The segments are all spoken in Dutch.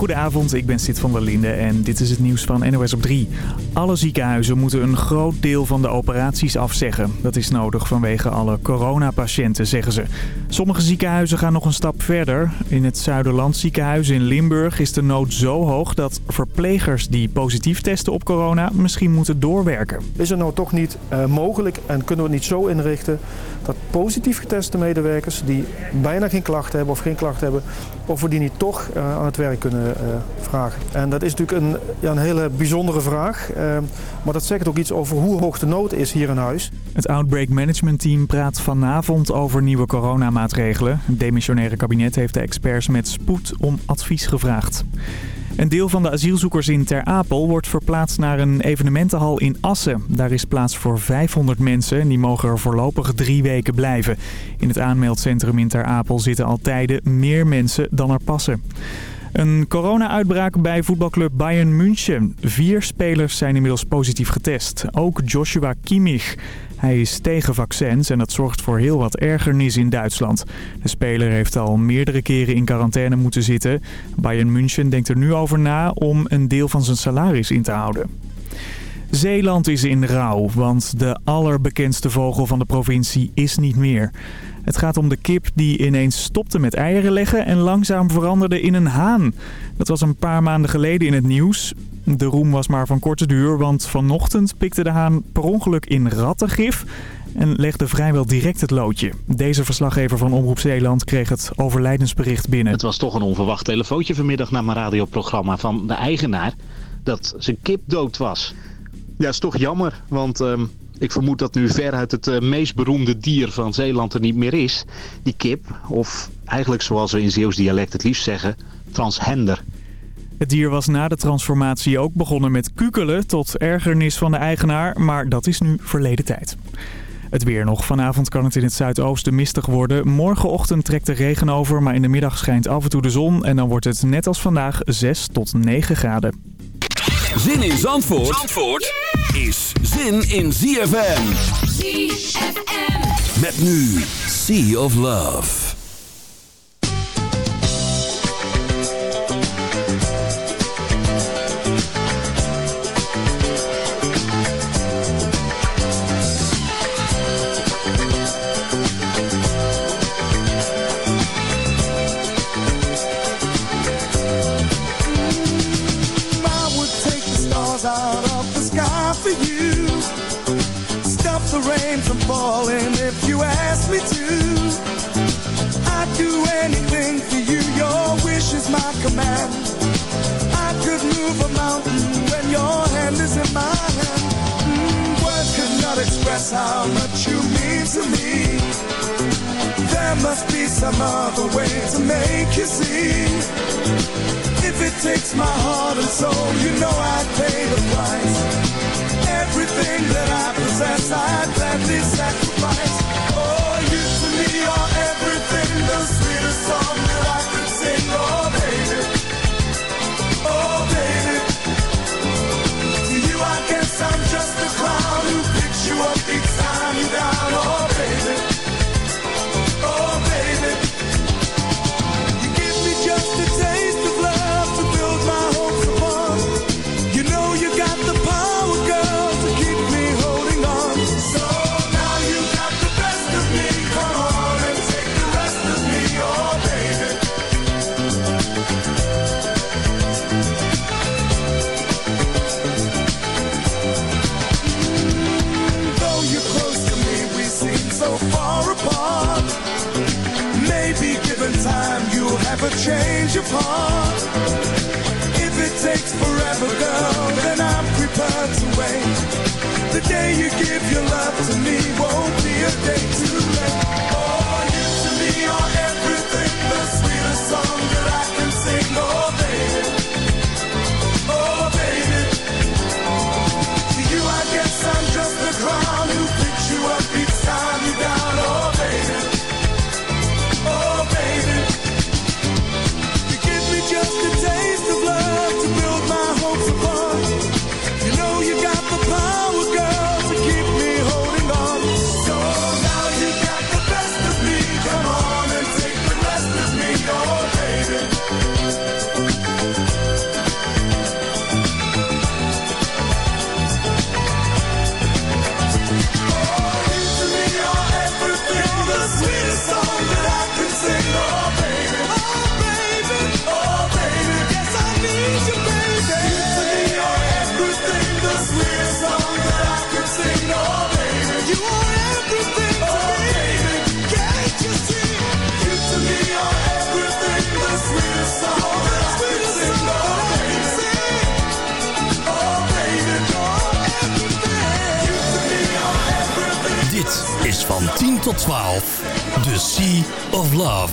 Goedenavond, ik ben Sid van der Linde en dit is het nieuws van NOS op 3. Alle ziekenhuizen moeten een groot deel van de operaties afzeggen. Dat is nodig vanwege alle coronapatiënten, zeggen ze. Sommige ziekenhuizen gaan nog een stap verder. In het Zuiderland ziekenhuis in Limburg is de nood zo hoog dat verplegers die positief testen op corona misschien moeten doorwerken. Is het nou toch niet uh, mogelijk en kunnen we het niet zo inrichten dat positief geteste medewerkers die bijna geen klachten hebben of geen klachten hebben, of we die niet toch uh, aan het werk kunnen uh, vragen. En dat is natuurlijk een, ja, een hele bijzondere vraag, maar dat zegt ook iets over hoe hoog de nood is hier in huis. Het Outbreak Management Team praat vanavond over nieuwe coronamaatregelen. Het demissionaire kabinet heeft de experts met spoed om advies gevraagd. Een deel van de asielzoekers in Ter Apel wordt verplaatst naar een evenementenhal in Assen. Daar is plaats voor 500 mensen en die mogen er voorlopig drie weken blijven. In het aanmeldcentrum in Ter Apel zitten al tijden meer mensen dan er passen. Een corona-uitbraak bij voetbalclub Bayern München. Vier spelers zijn inmiddels positief getest. Ook Joshua Kimmich. Hij is tegen vaccins en dat zorgt voor heel wat ergernis in Duitsland. De speler heeft al meerdere keren in quarantaine moeten zitten. Bayern München denkt er nu over na om een deel van zijn salaris in te houden. Zeeland is in rouw, want de allerbekendste vogel van de provincie is niet meer. Het gaat om de kip die ineens stopte met eieren leggen en langzaam veranderde in een haan. Dat was een paar maanden geleden in het nieuws. De roem was maar van korte duur, want vanochtend pikte de haan per ongeluk in rattengif en legde vrijwel direct het loodje. Deze verslaggever van Omroep Zeeland kreeg het overlijdensbericht binnen. Het was toch een onverwacht telefoontje vanmiddag naar mijn radioprogramma van de eigenaar dat zijn kip dood was. Ja, is toch jammer, want ehm, ik vermoed dat nu veruit het uh, meest beroemde dier van Zeeland er niet meer is. Die kip, of eigenlijk zoals we in Zeeuws dialect het liefst zeggen, transhender. Het dier was na de transformatie ook begonnen met kukelen tot ergernis van de eigenaar, maar dat is nu verleden tijd. Het weer nog. Vanavond kan het in het zuidoosten mistig worden. Morgenochtend trekt de regen over, maar in de middag schijnt af en toe de zon. En dan wordt het net als vandaag 6 tot 9 graden. Zin in Zandvoort, Zandvoort is zin in ZFM. ZFM. Met nu Sea of Love. My. I could move a mountain when your hand is in my hand. Mm, words could not express how much you mean to me. There must be some other way to make you see. If it takes my heart and soul, you know I'd pay the price everything that I possess, I'd gladly sacrifice. Oh, you to me are everything, the sweetest song Dit is van 10 tot 12, The Sea of Love.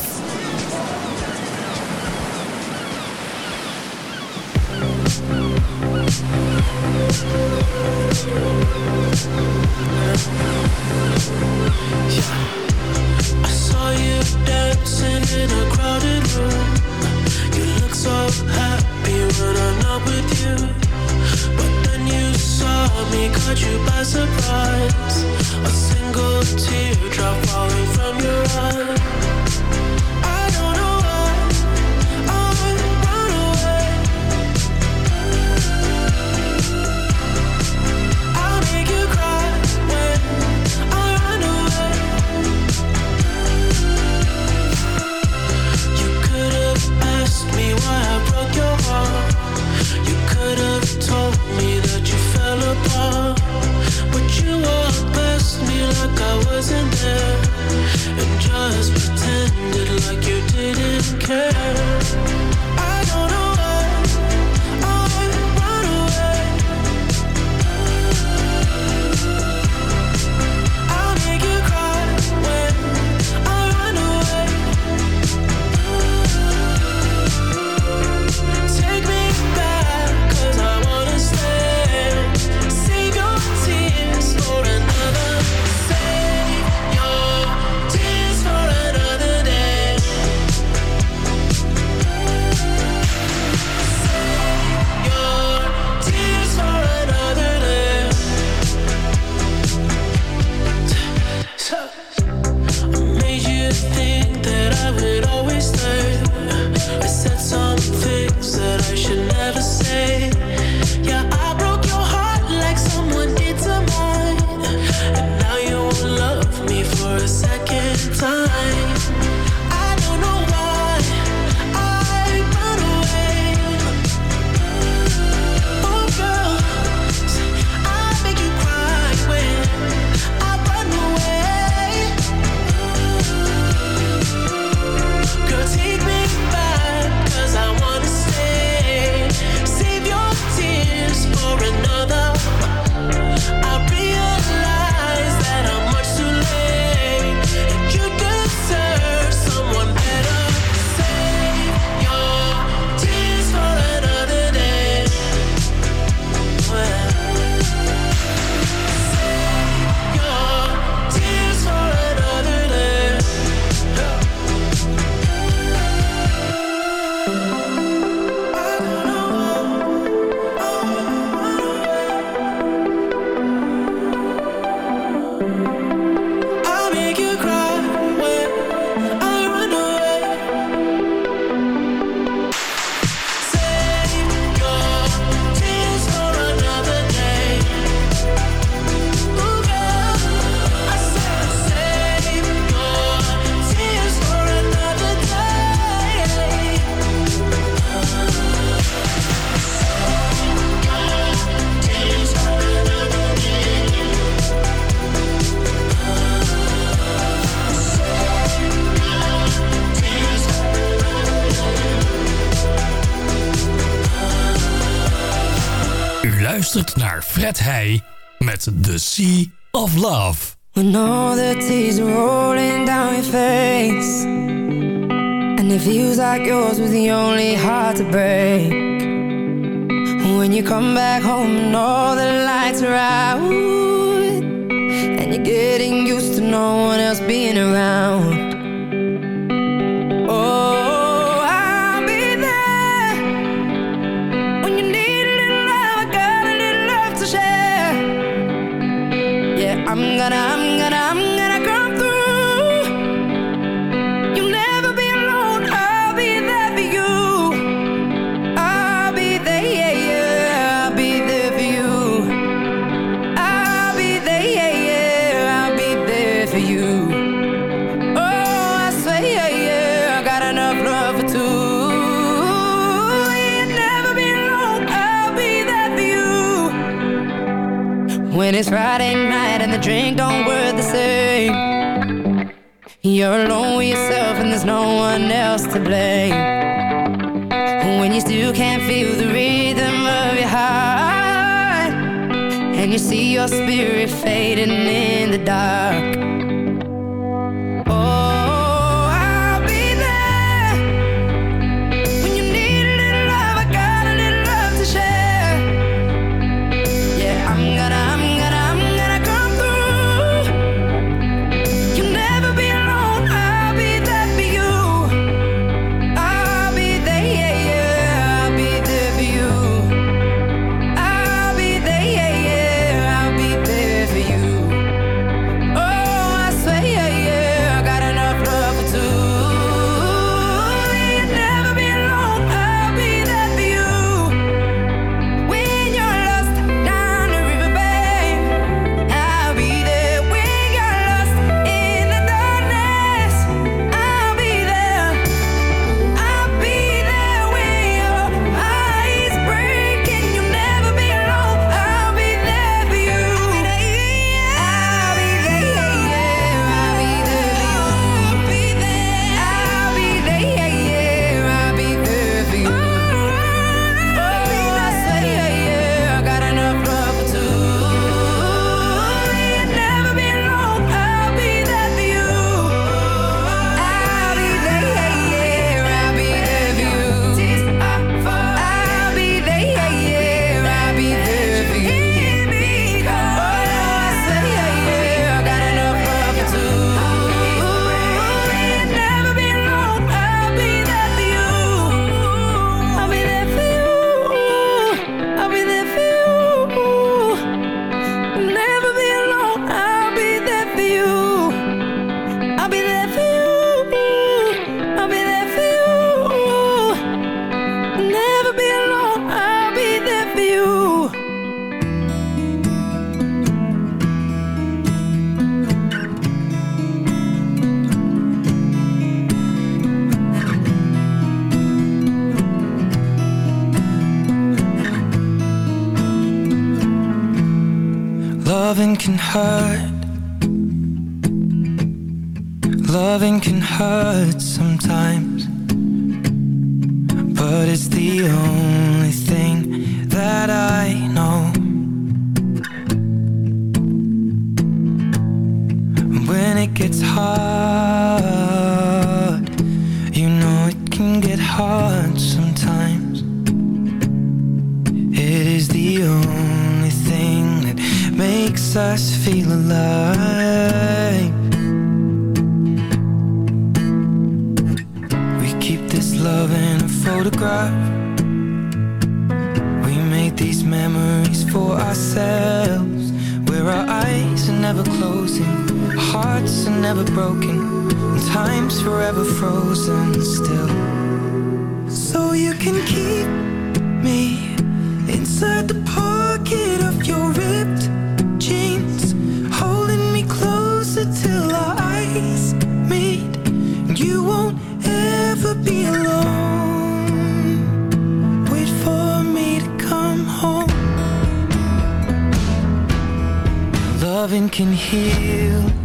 Yeah. I saw you dancing in a crowded room. You look so happy when I'm not with you. But then you saw me, caught you by surprise A single teardrop falling from your eyes. wasn't there. And just pretended like you didn't care. Of Love. When all the tears are rolling down your face And it feels like yours was the only heart to break When you come back home and all the lights are out And you're getting used to no one else being around it's Friday night and the drink don't work the same. You're alone with yourself and there's no one else to blame. When you still can't feel the rhythm of your heart And you see your spirit fading in the dark gets hard. You know it can get hard sometimes. It is the only thing that makes us feel alive. We keep this love in a photograph. These memories for ourselves. Where our eyes are never closing. Hearts are never broken, time's forever frozen still. So you can keep me inside the pocket of your ripped jeans, holding me closer till our eyes meet. And you won't ever be alone. Wait for me to come home. Loving can heal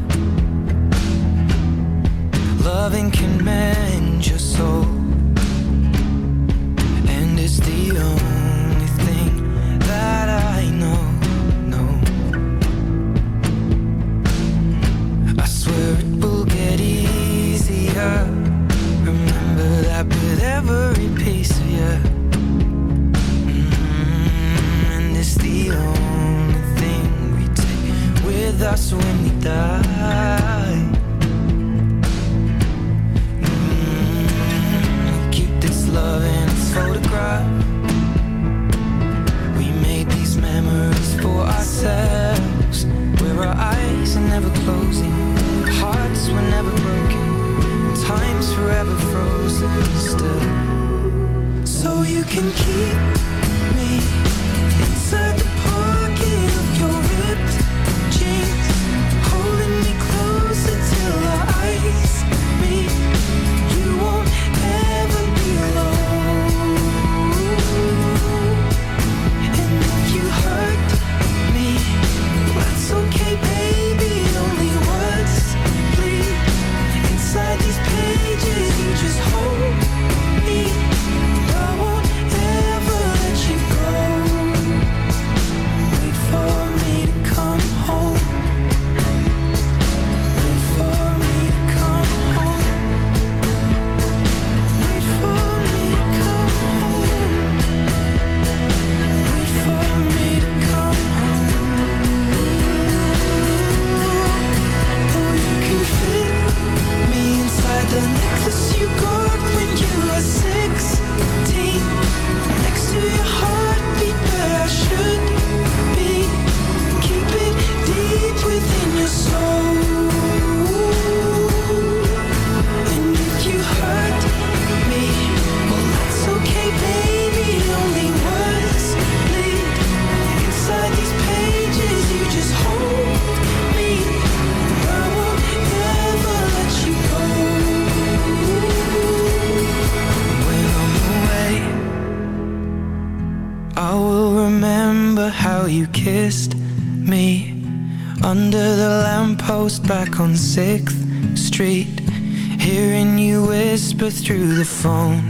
you can keep me inside the Street. Hearing you whisper through the phone.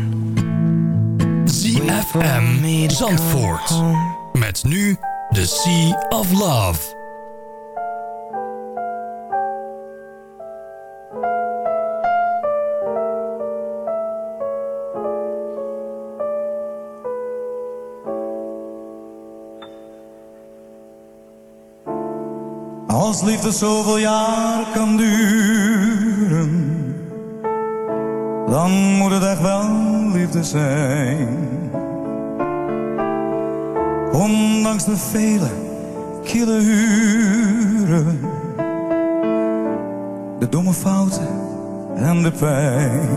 ZFM Zandvoort. Met nu The Sea of Love. Als liefde zoveel jaar kan duren, dan moet het echt wel liefde zijn. Ondanks de vele kille uren, de domme fouten en de pijn.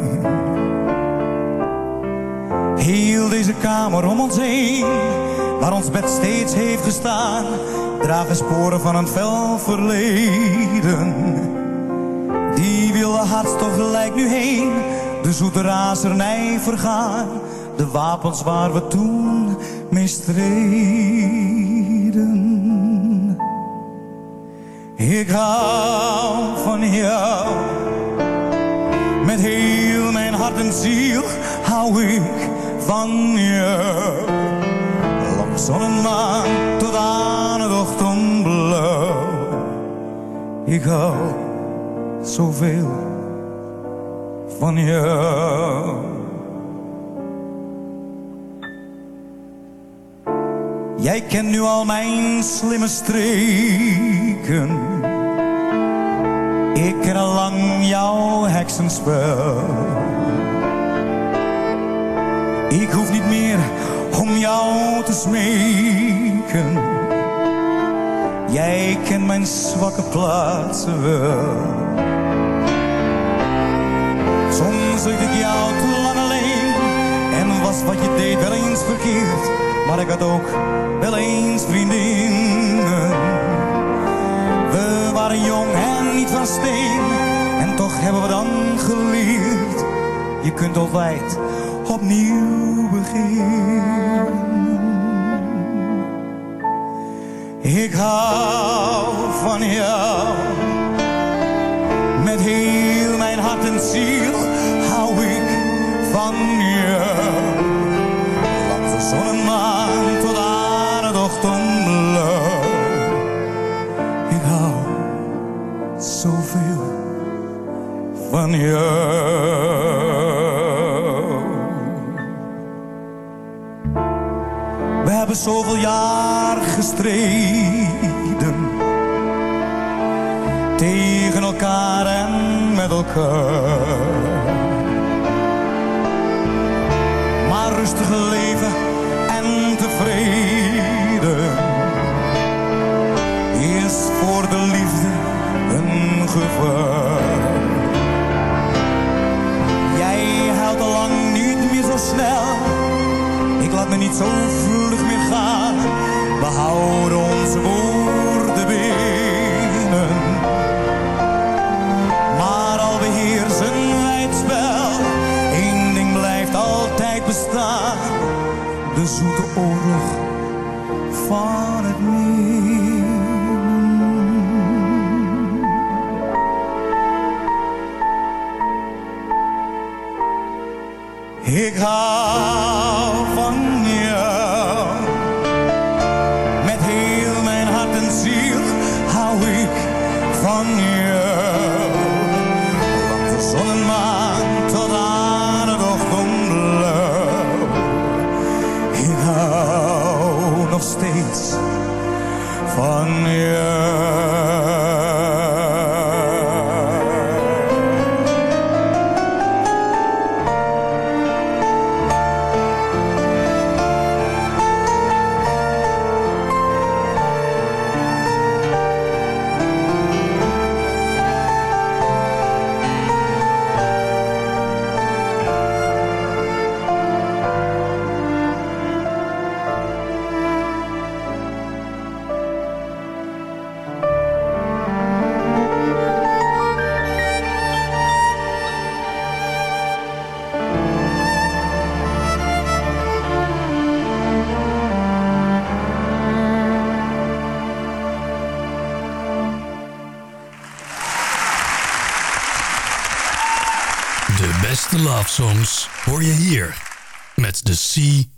Heel deze kamer om ons heen, waar ons bed steeds heeft gestaan dragen sporen van een fel verleden. Die wilde hartstocht lijkt nu heen, de zoete razernij vergaan. De wapens waar we toen mistreden. Ik hou van jou, met heel mijn hart en ziel hou ik van jou. Lang zon en maan tot aan het ochtendblauw. Ik hou zoveel van jou. Jij kent nu al mijn slimme streken. Ik ken al lang jouw heksenspel. Ik hoef niet meer om jou te smeken. Jij kent mijn zwakke plaatsen wel. Soms zag ik jou te lang alleen en was wat je deed wel eens verkeerd. Maar ik had ook wel eens vriendinnen. We waren jong en niet van steen en toch hebben we dan geleerd. Je kunt altijd opnieuw beginnen. Ik hou van jou. Met heel mijn hart en ziel van jou. Langs de zon maan tot aan het ochtendblauw. Ik hou zoveel van jou. We hebben zoveel jaar gestreden tegen elkaar en met elkaar. Rustig leven en tevreden is voor de liefde een gevaar. Jij huilt al lang niet meer zo snel ik laat me niet zo vlug meer gaan. We houden onze woorden binnen. De zoete oorlog van het meer. Ik hou van jou. Met heel mijn hart en ziel hou ik van jou. Love songs hoor je hier met The Sea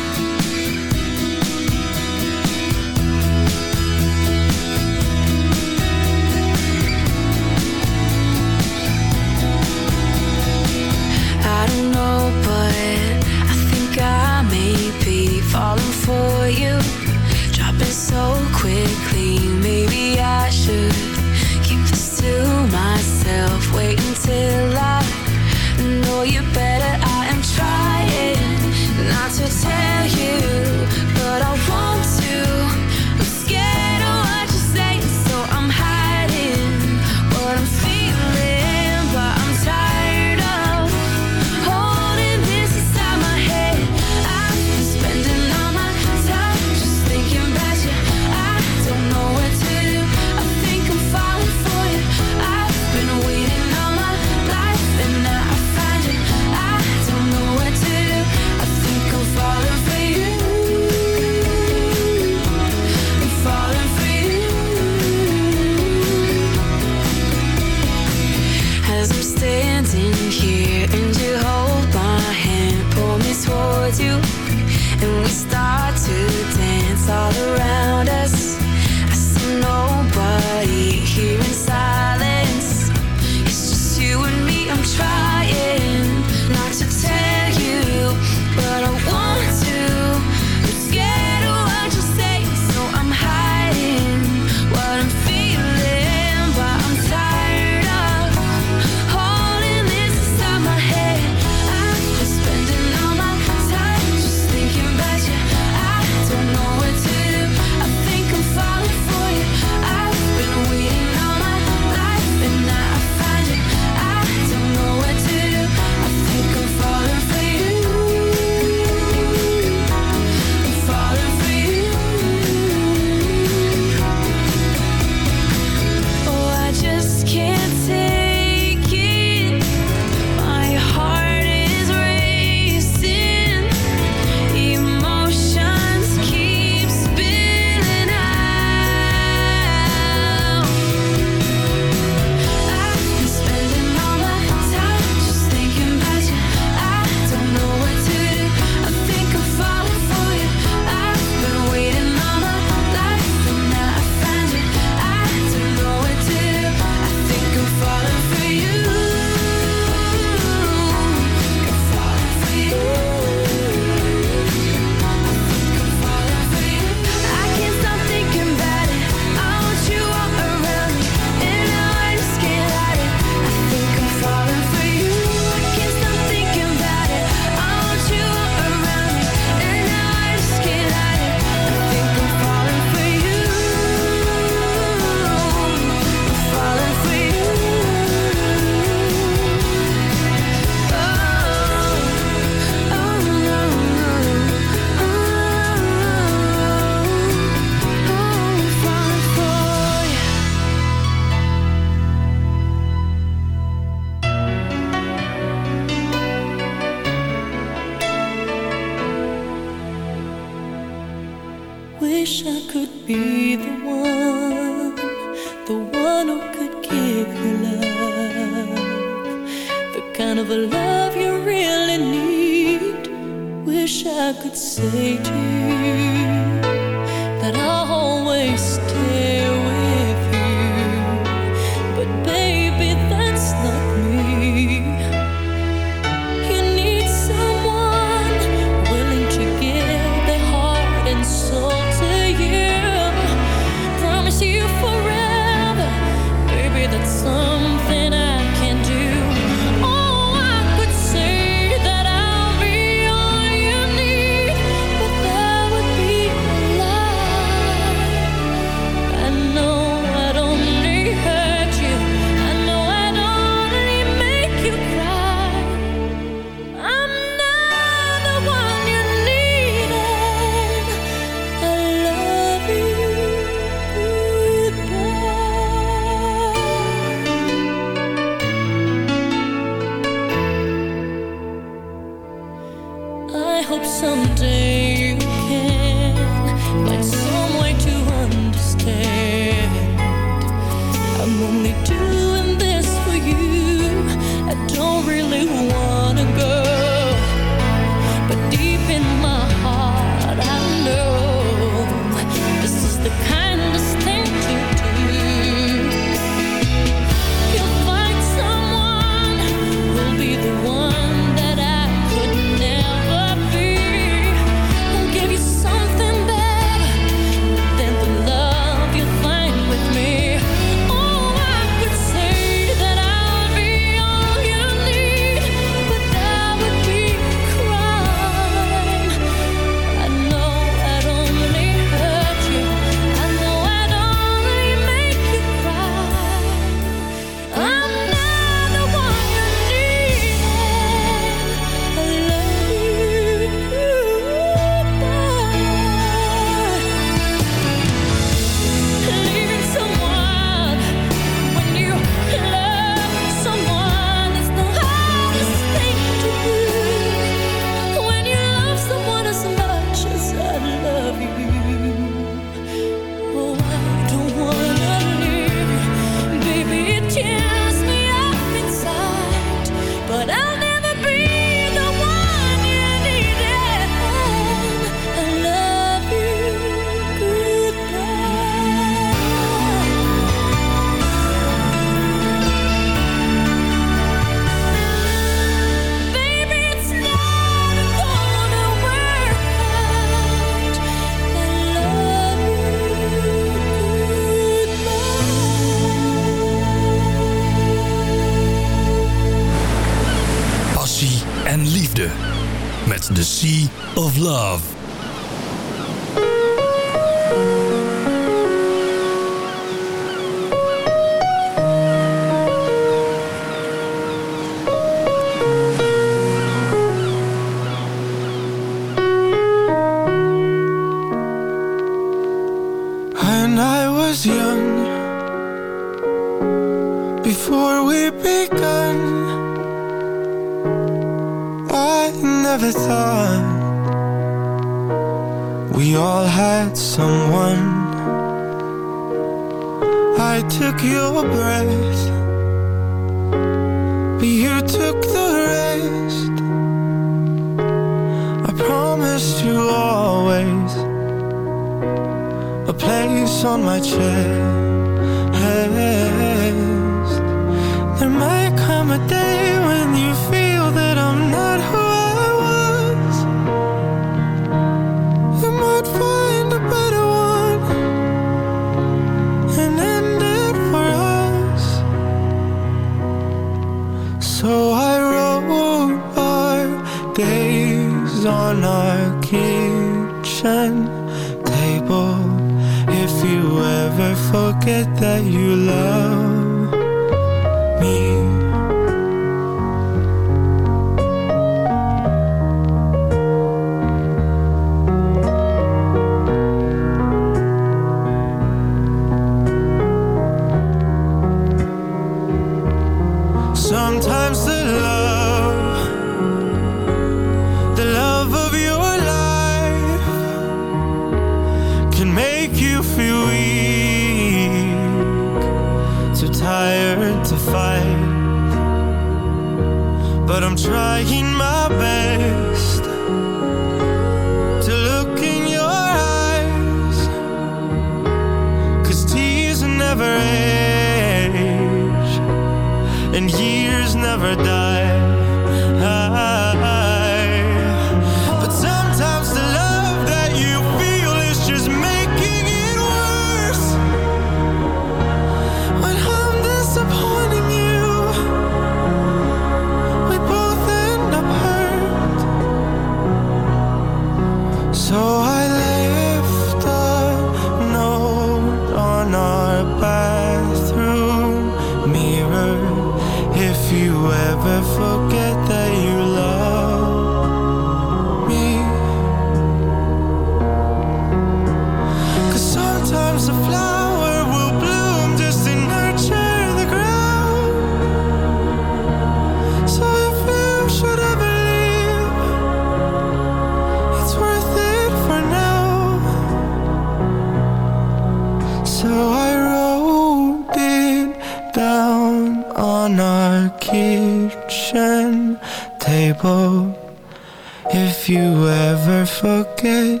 it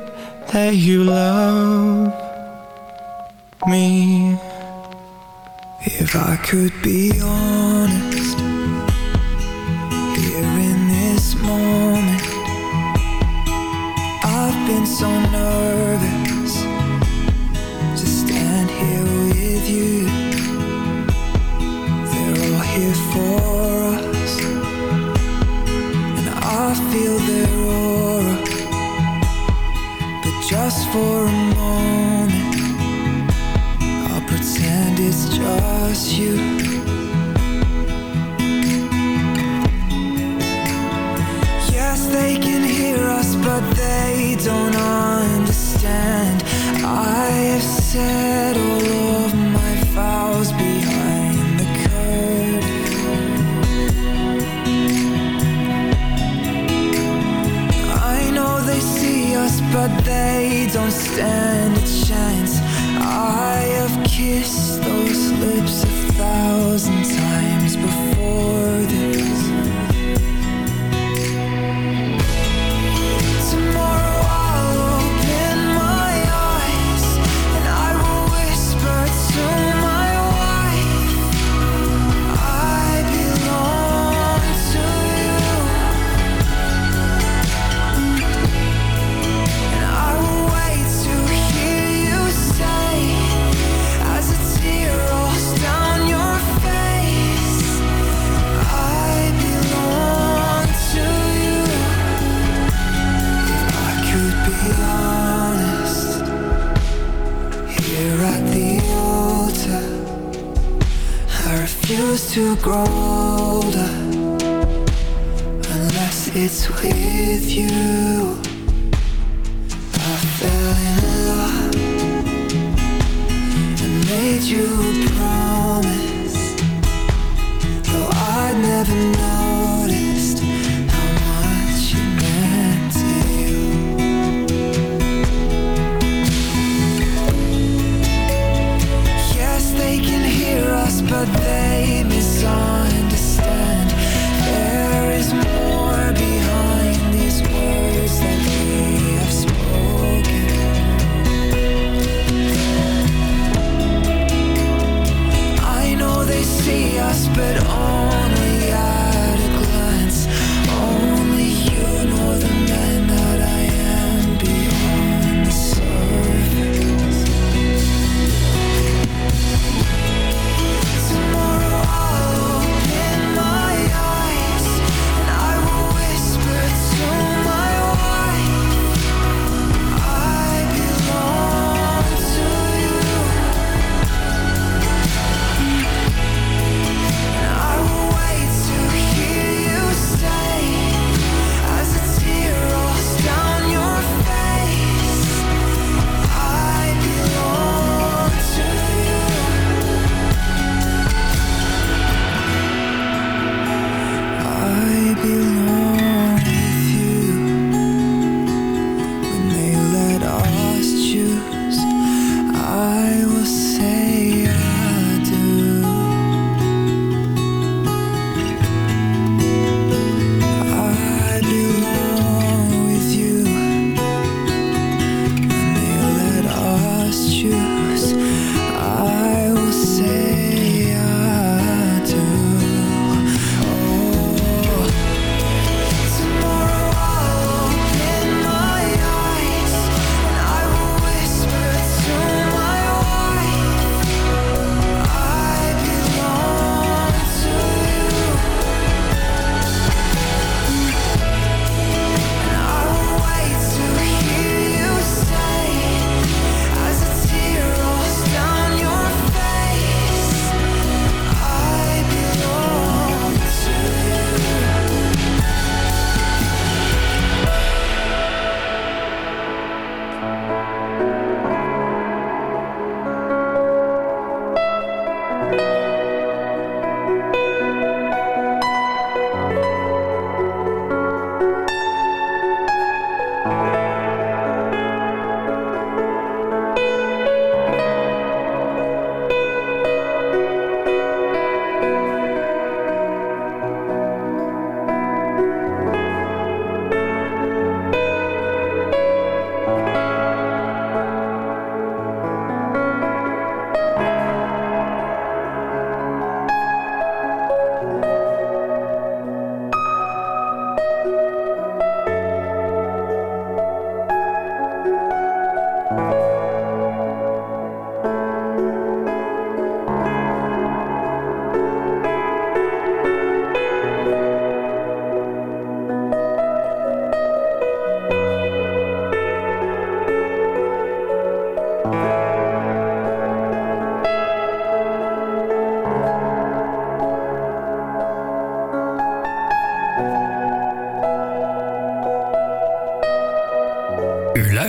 that you love me? If I could be honest Here in this moment I've been so nervous To stand here with you They're all here for just for a moment. I'll pretend it's just you. Yes, they can hear us But they don't understand. I have said they don't stand a chance. I have kissed those to grow older Unless it's with you. I fell in love And made you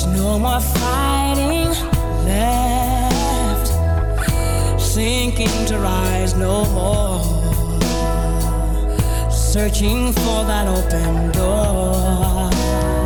There's no more fighting left, sinking to rise no more, searching for that open door.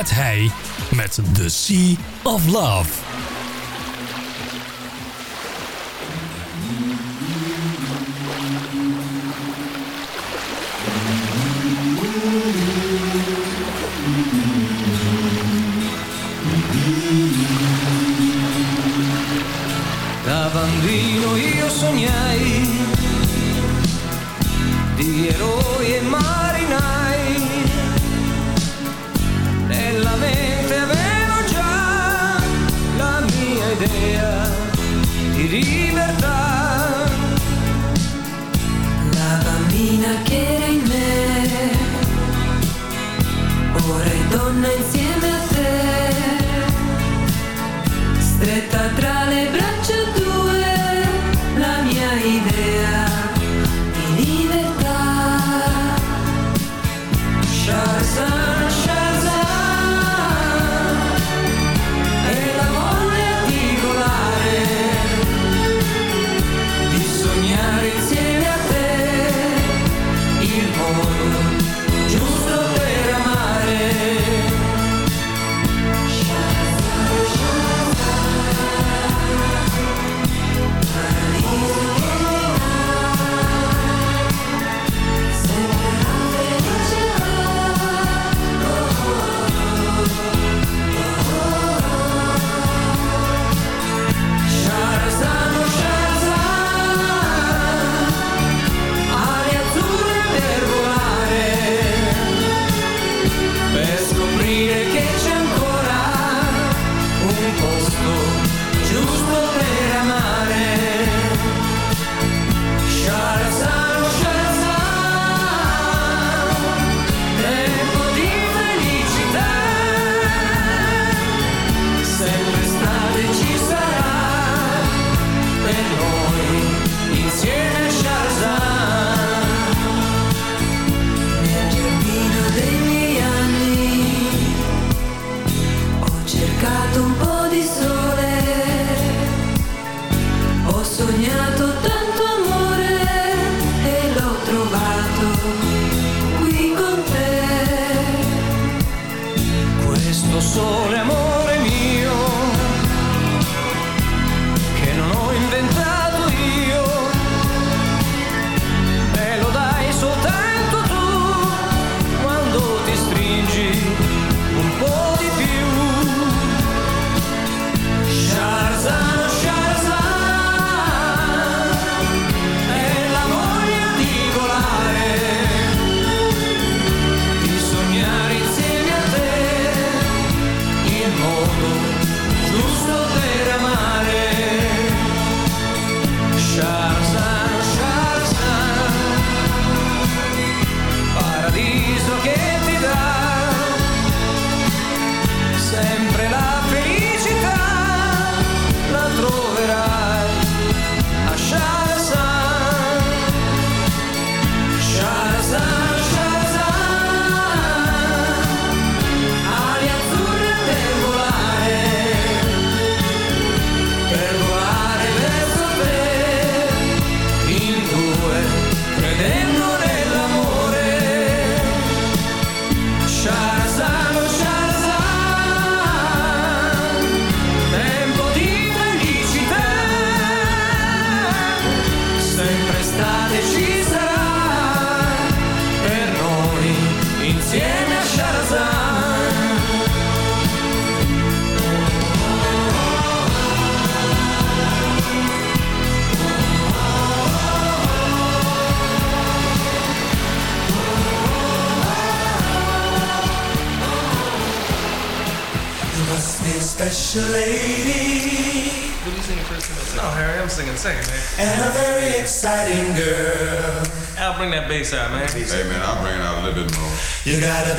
Red hij met The Sea of Love.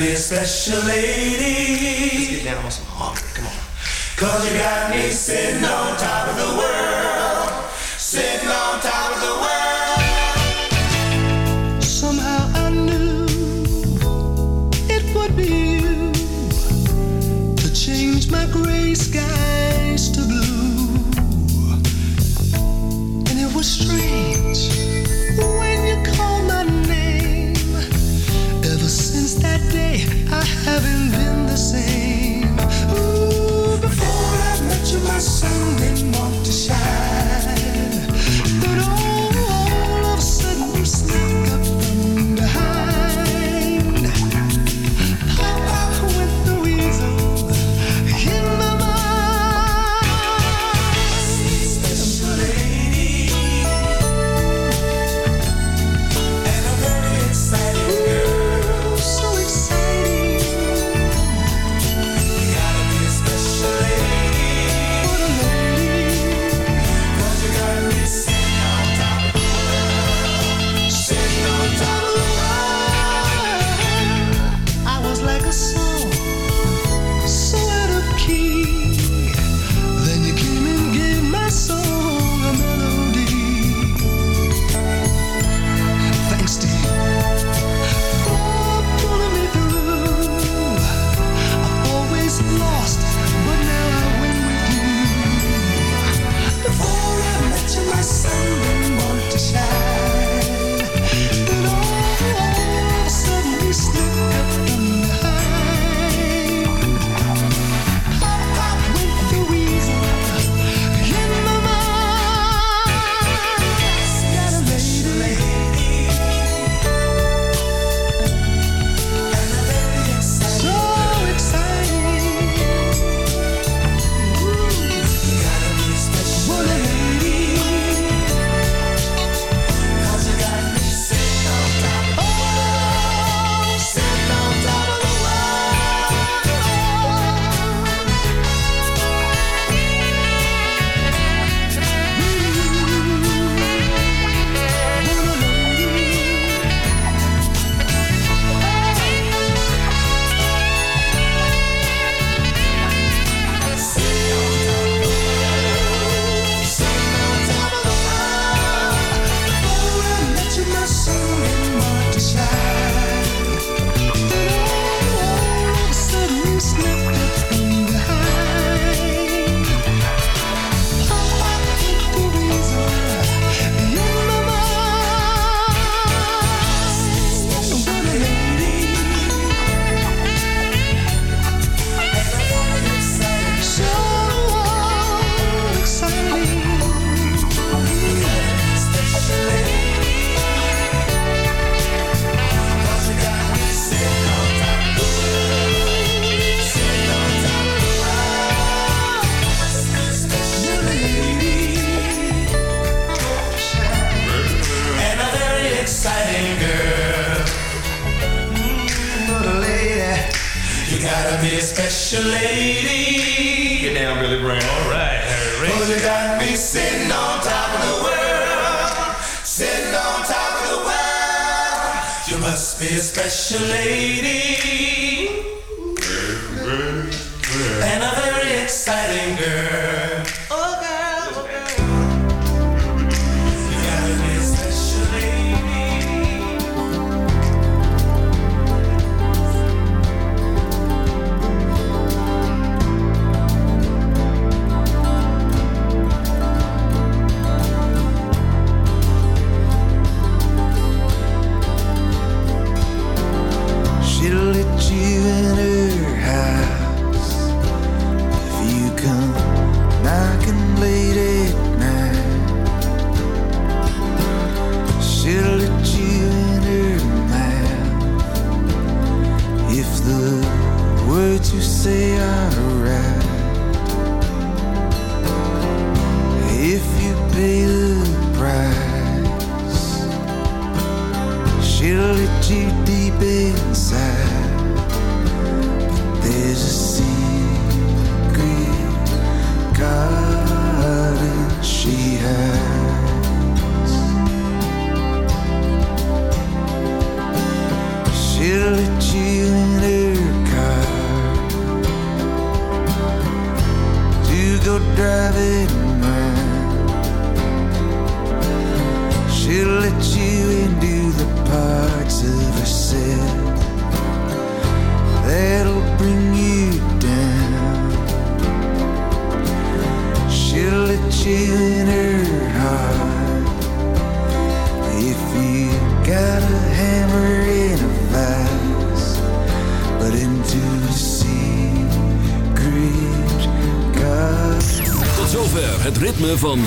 be a special lady.